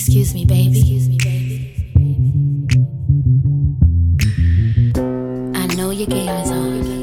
Excuse me, baby. Excuse me, baby. I know your game is on.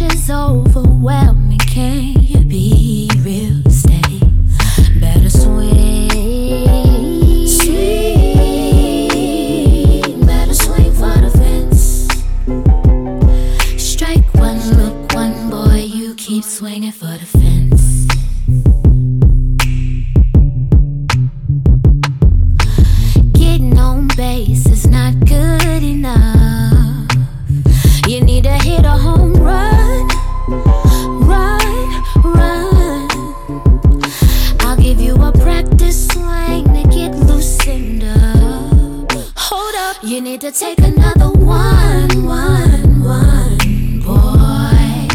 passion's overwhelming. Can you be real? Stay better swing. Swing, better swing for the fence. Strike one, look one, boy, you keep swinging for the. up. You need to take another one, one, one, boy.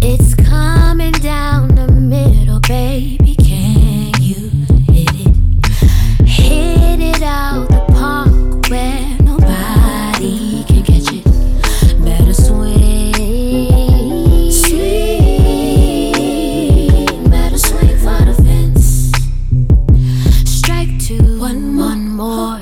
It's coming down the middle, baby. Can you hit it? Hit it out the park where nobody can catch it. Better swing, swing, better swing for the fence. Strike two, one, one more.